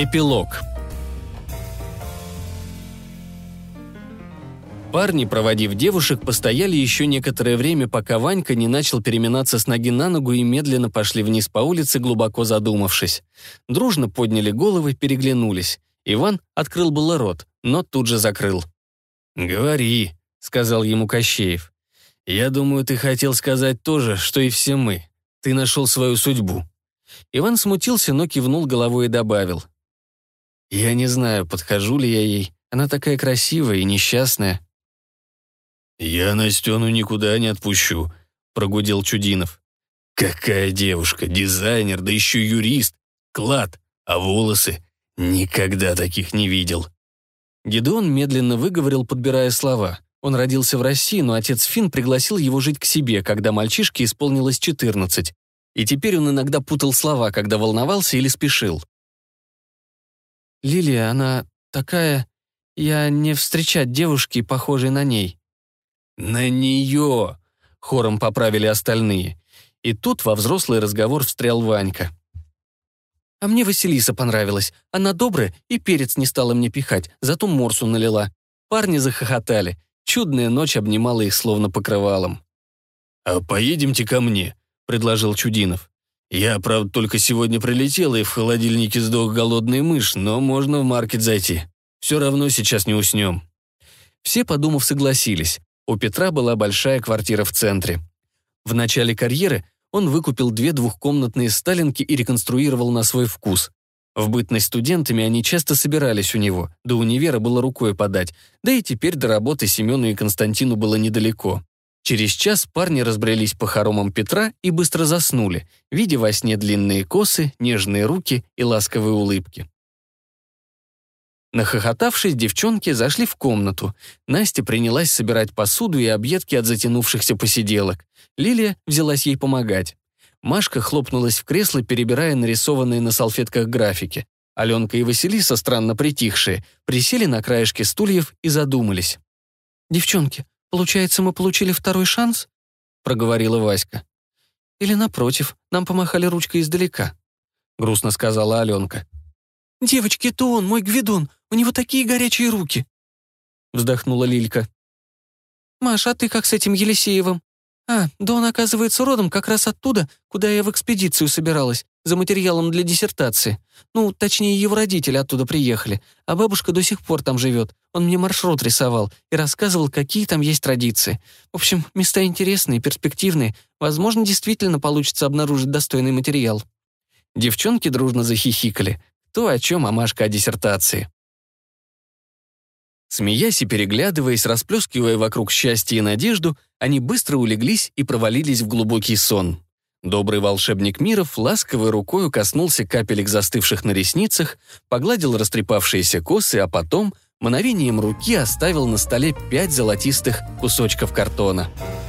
Эпилог Парни, проводив девушек, постояли еще некоторое время, пока Ванька не начал переминаться с ноги на ногу и медленно пошли вниз по улице, глубоко задумавшись. Дружно подняли головы, переглянулись. Иван открыл было рот, но тут же закрыл. «Говори», — сказал ему Кощеев. «Я думаю, ты хотел сказать то же, что и все мы. Ты нашел свою судьбу». Иван смутился, но кивнул головой и добавил. «Я не знаю, подхожу ли я ей. Она такая красивая и несчастная». «Я Настену никуда не отпущу», — прогудел Чудинов. «Какая девушка, дизайнер, да еще юрист, клад, а волосы? Никогда таких не видел». Гедеон медленно выговорил, подбирая слова. Он родился в России, но отец Фин пригласил его жить к себе, когда мальчишке исполнилось 14. И теперь он иногда путал слова, когда волновался или спешил. «Лилия, она такая... Я не встречать девушки, похожей на ней». «На нее!» — хором поправили остальные. И тут во взрослый разговор встрял Ванька. «А мне Василиса понравилась. Она добрая и перец не стала мне пихать, зато морсу налила. Парни захохотали. Чудная ночь обнимала их словно покрывалом. «А поедемте ко мне», — предложил Чудинов. «Я, правда, только сегодня прилетел, и в холодильнике сдох голодный мышь, но можно в маркет зайти. Все равно сейчас не уснем». Все, подумав, согласились. У Петра была большая квартира в центре. В начале карьеры он выкупил две двухкомнатные сталинки и реконструировал на свой вкус. В бытность студентами они часто собирались у него, до универа было рукой подать, да и теперь до работы Семену и Константину было недалеко. Через час парни разбрелись по хоромам Петра и быстро заснули, видя во сне длинные косы, нежные руки и ласковые улыбки. Нахохотавшись, девчонки зашли в комнату. Настя принялась собирать посуду и объедки от затянувшихся посиделок. Лилия взялась ей помогать. Машка хлопнулась в кресло, перебирая нарисованные на салфетках графики. Аленка и Василиса, странно притихшие, присели на краешке стульев и задумались. «Девчонки, получается, мы получили второй шанс?» — проговорила Васька. «Или, напротив, нам помахали ручкой издалека?» — грустно сказала Аленка. «Девочки, это он, мой Гвидон, у него такие горячие руки!» Вздохнула Лилька. «Маша, а ты как с этим Елисеевым?» «А, да он, оказывается, родом как раз оттуда, куда я в экспедицию собиралась, за материалом для диссертации. Ну, точнее, его родители оттуда приехали, а бабушка до сих пор там живет. Он мне маршрут рисовал и рассказывал, какие там есть традиции. В общем, места интересные, перспективные. Возможно, действительно получится обнаружить достойный материал». Девчонки дружно захихикали. То, о чем, а Машка о диссертации. Смеясь и переглядываясь, расплескивая вокруг счастье и надежду, они быстро улеглись и провалились в глубокий сон. Добрый волшебник Миров ласковой рукой коснулся капелек застывших на ресницах, погладил растрепавшиеся косы, а потом мановением руки оставил на столе пять золотистых кусочков картона —